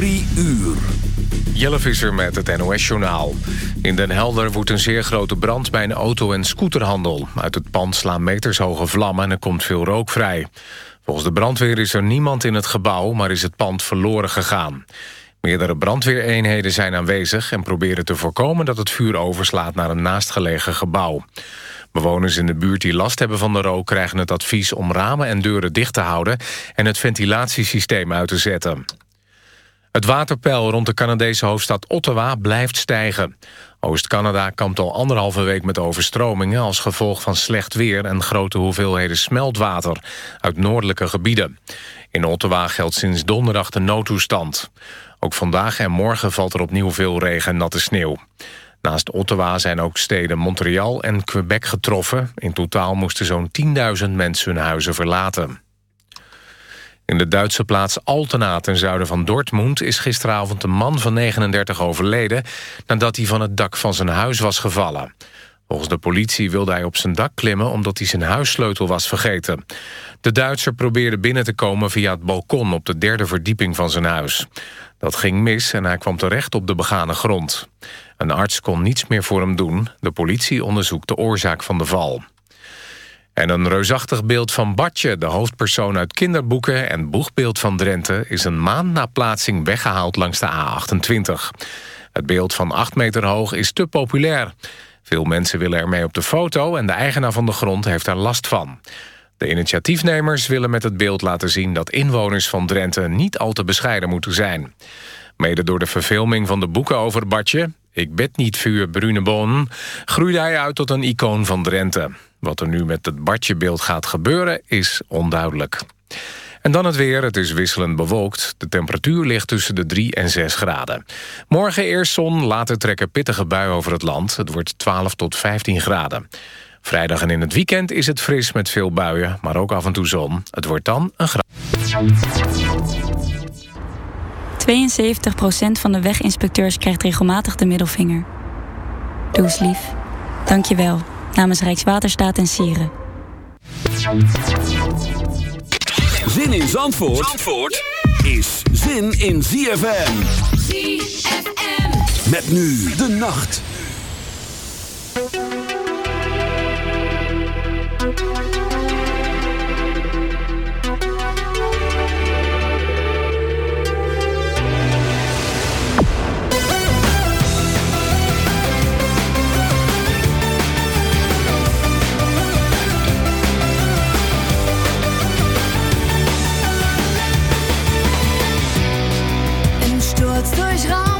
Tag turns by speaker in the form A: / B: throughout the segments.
A: Drie uur.
B: Jelle Visser met het NOS-journaal. In Den Helder woedt een zeer grote brand bij een auto- en scooterhandel. Uit het pand slaan metershoge vlammen en er komt veel rook vrij. Volgens de brandweer is er niemand in het gebouw, maar is het pand verloren gegaan. Meerdere brandweereenheden zijn aanwezig en proberen te voorkomen dat het vuur overslaat naar een naastgelegen gebouw. Bewoners in de buurt die last hebben van de rook krijgen het advies om ramen en deuren dicht te houden en het ventilatiesysteem uit te zetten. Het waterpeil rond de Canadese hoofdstad Ottawa blijft stijgen. Oost-Canada kampt al anderhalve week met overstromingen... als gevolg van slecht weer en grote hoeveelheden smeltwater... uit noordelijke gebieden. In Ottawa geldt sinds donderdag de noodtoestand. Ook vandaag en morgen valt er opnieuw veel regen en natte sneeuw. Naast Ottawa zijn ook steden Montreal en Quebec getroffen. In totaal moesten zo'n 10.000 mensen hun huizen verlaten. In de Duitse plaats Altena ten zuiden van Dortmund... is gisteravond een man van 39 overleden... nadat hij van het dak van zijn huis was gevallen. Volgens de politie wilde hij op zijn dak klimmen... omdat hij zijn huissleutel was vergeten. De Duitser probeerde binnen te komen via het balkon... op de derde verdieping van zijn huis. Dat ging mis en hij kwam terecht op de begane grond. Een arts kon niets meer voor hem doen. De politie onderzoekt de oorzaak van de val. En een reusachtig beeld van Bartje, de hoofdpersoon uit kinderboeken... en boegbeeld van Drenthe, is een maand na plaatsing weggehaald langs de A28. Het beeld van 8 meter hoog is te populair. Veel mensen willen ermee op de foto... en de eigenaar van de grond heeft daar last van. De initiatiefnemers willen met het beeld laten zien... dat inwoners van Drenthe niet al te bescheiden moeten zijn. Mede door de verfilming van de boeken over Bartje... Ik bed niet vuur Brunebon... groeide hij uit tot een icoon van Drenthe. Wat er nu met het Bartjebeeld gaat gebeuren is onduidelijk. En dan het weer. Het is wisselend bewolkt. De temperatuur ligt tussen de 3 en 6 graden. Morgen eerst zon, later trekken pittige buien over het land. Het wordt 12 tot 15 graden. Vrijdag en in het weekend is het fris met veel buien, maar ook af en toe zon. Het wordt dan een graad.
C: 72% van de weginspecteurs krijgt regelmatig de middelvinger. Doe eens lief. Dank je wel. Namens Rijkswaterstaat en Sieren.
A: Zin in Zandvoort, Zandvoort is zin in ZFM. ZFM. Met nu de nacht.
D: Herz durchraum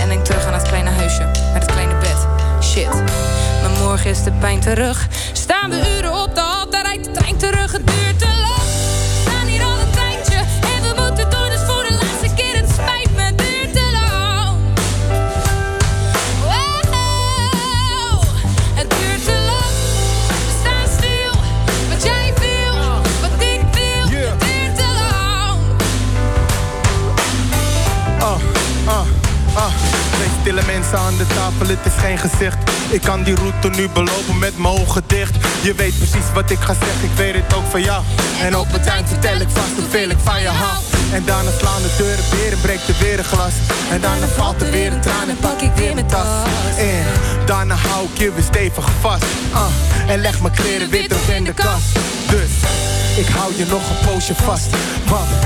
E: En denk terug aan het kleine huisje met het kleine bed. Shit, maar morgen is de pijn terug. Ik
F: kan die route nu belopen met mijn ogen dicht. Je weet precies wat ik ga zeggen, ik weet het ook van jou. En op het eind vertel ik vast hoeveel ik van je hou. En daarna slaan de deuren weer en breekt er weer een glas. En daarna valt er weer een traan en pak ik weer mijn tas. En daarna hou ik je weer stevig vast. Ah, en leg mijn kleren weer terug in de kast. Dus ik hou je nog een poosje vast. Want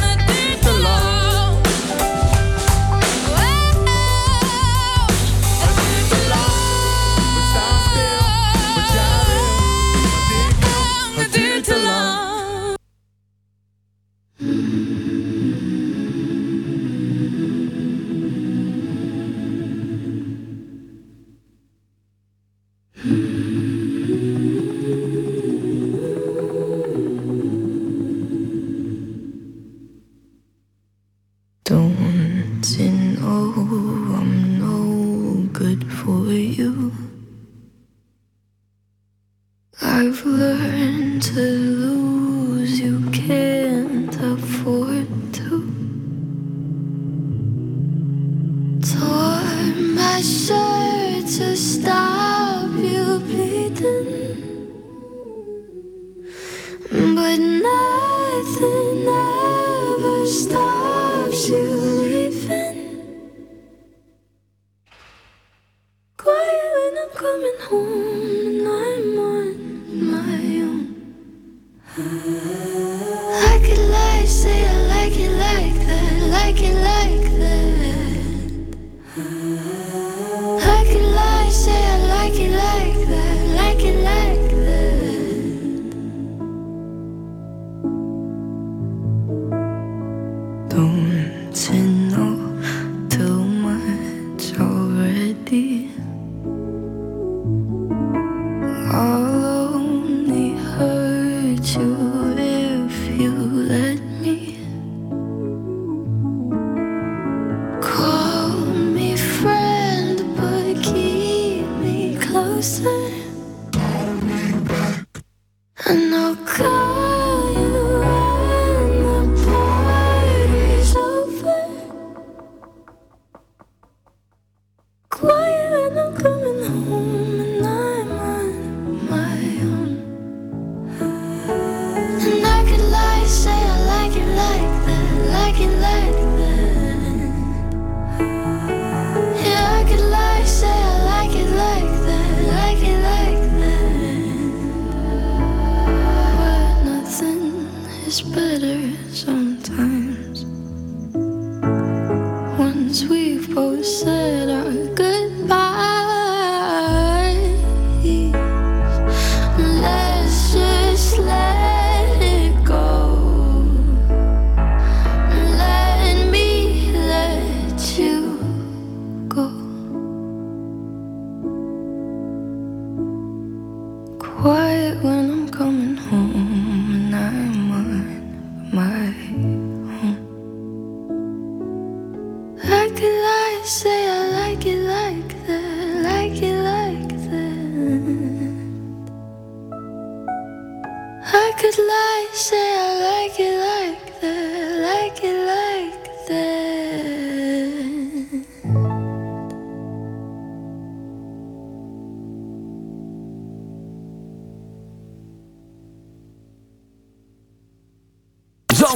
G: Tore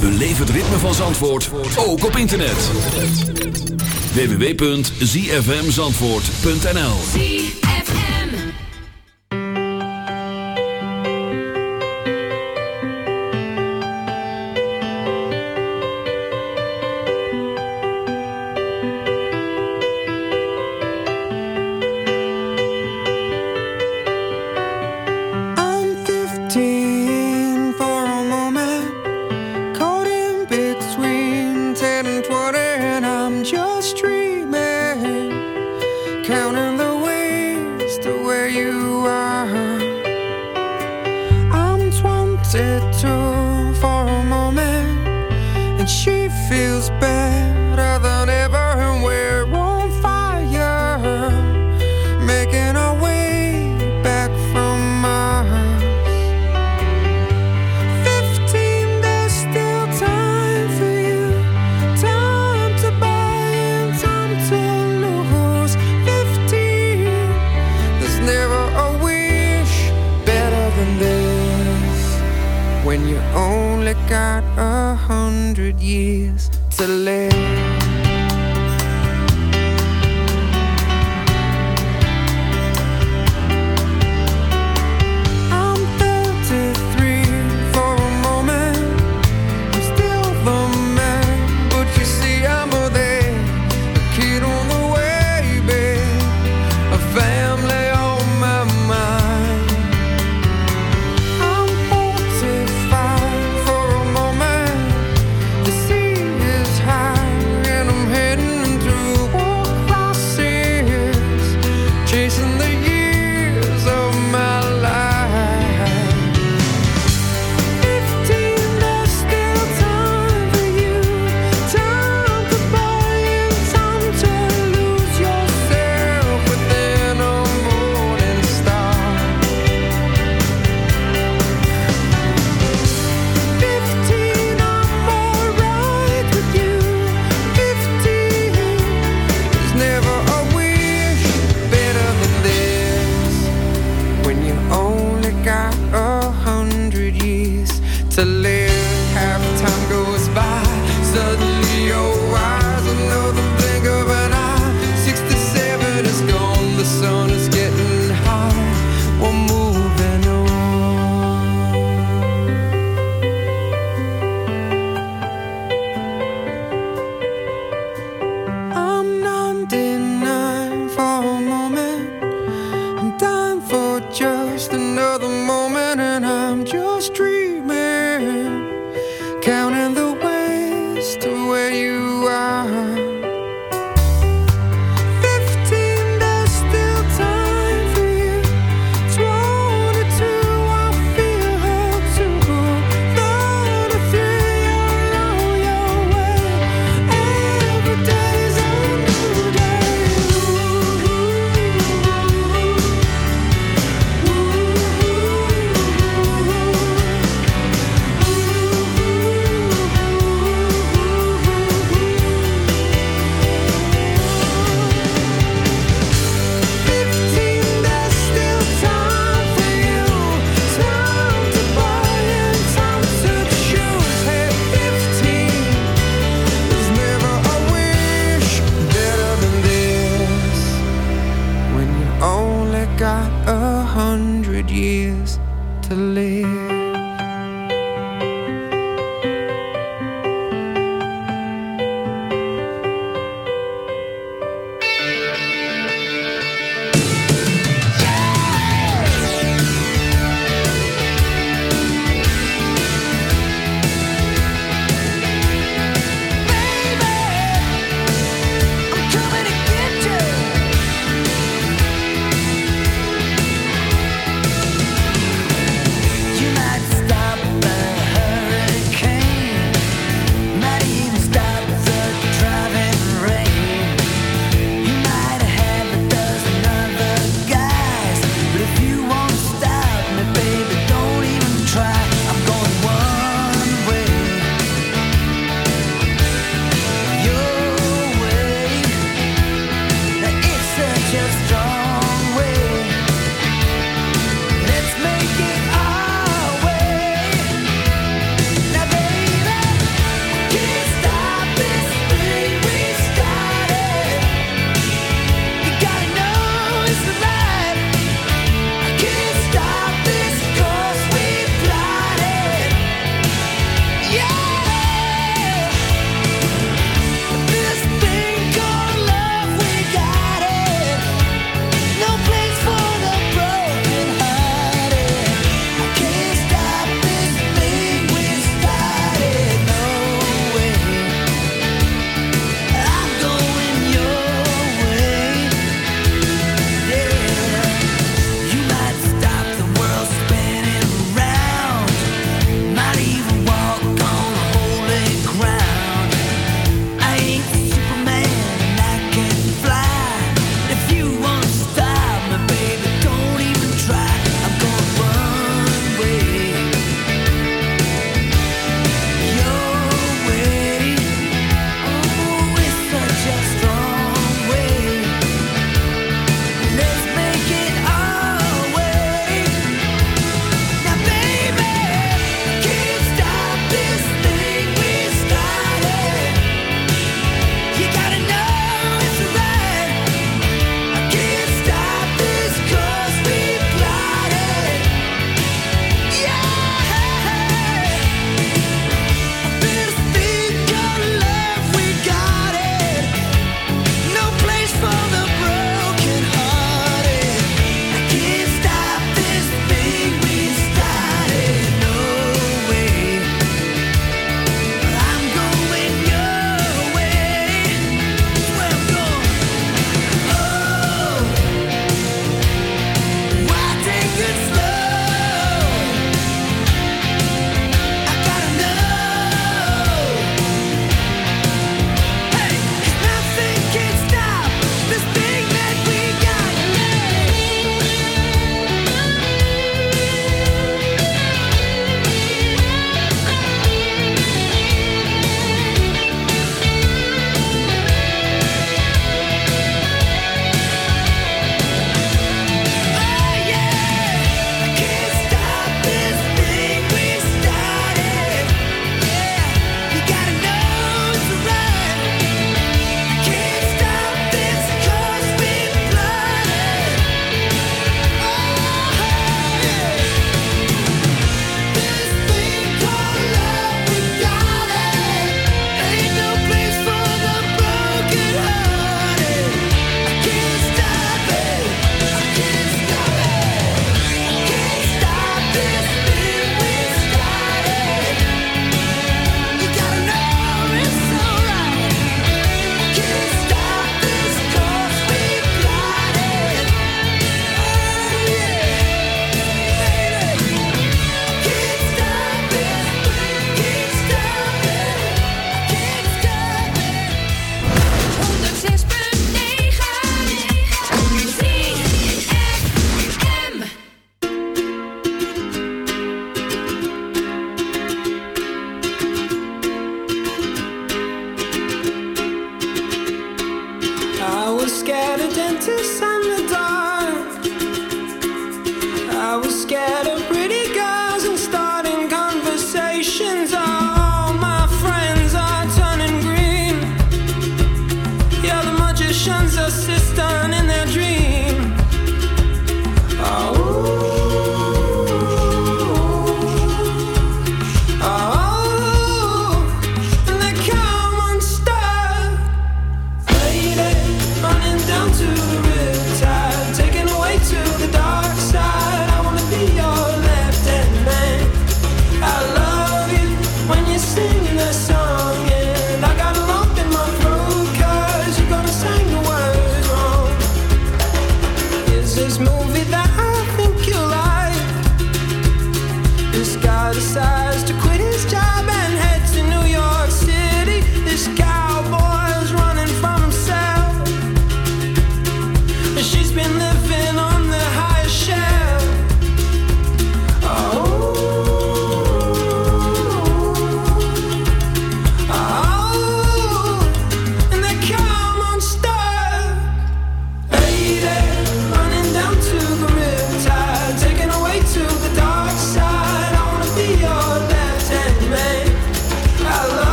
G: We as
A: het ritme van Zandvoort ook op internet. www.zfmzandvoort.nl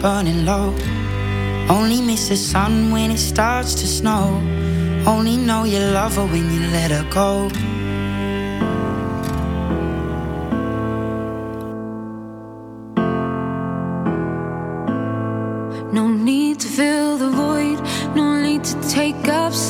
H: Burning low. Only miss the sun when it starts to snow. Only know you love her when you let her go.
D: No need to fill the void, no need to take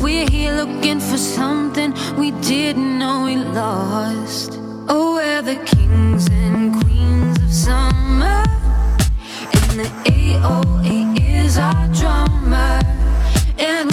D: We're here looking for something we didn't know we lost. Oh, we're the kings and queens of summer. And the AOA is our drummer. And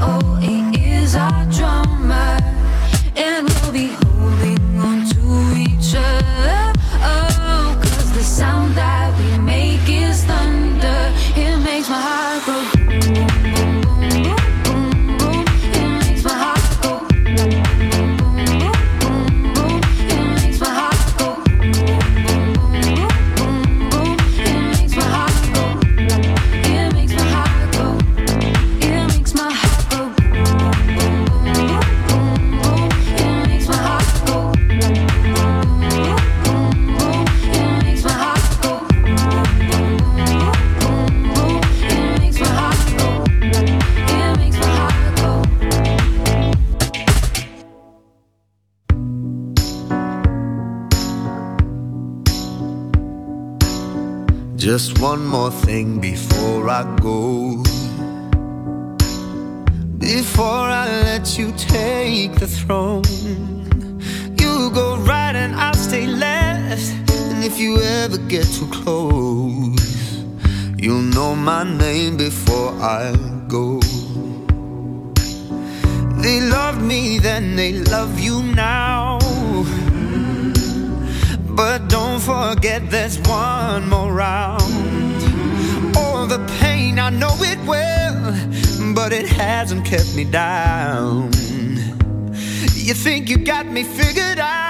D: The
I: figured out.